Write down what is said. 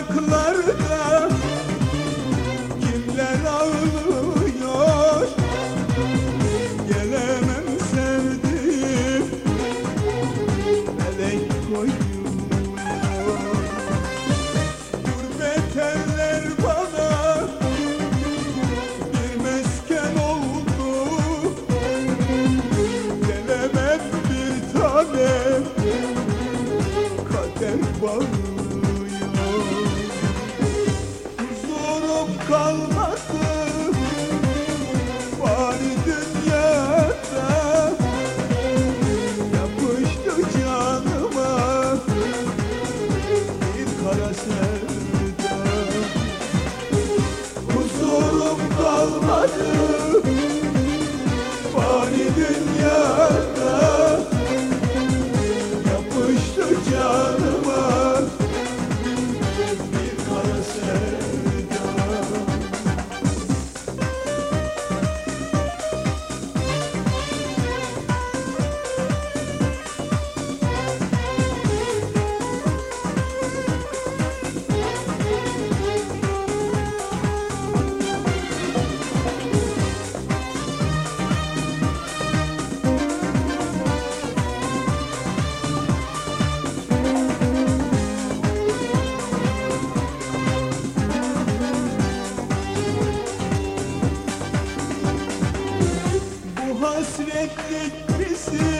uzaklarda kimler ağlıyor? Gelemem sevdiğim melek koyuyor. Gurbet bana bir mesken oldu. Gelemem bir tanem kader bağlıyor Huzurum bekletmesin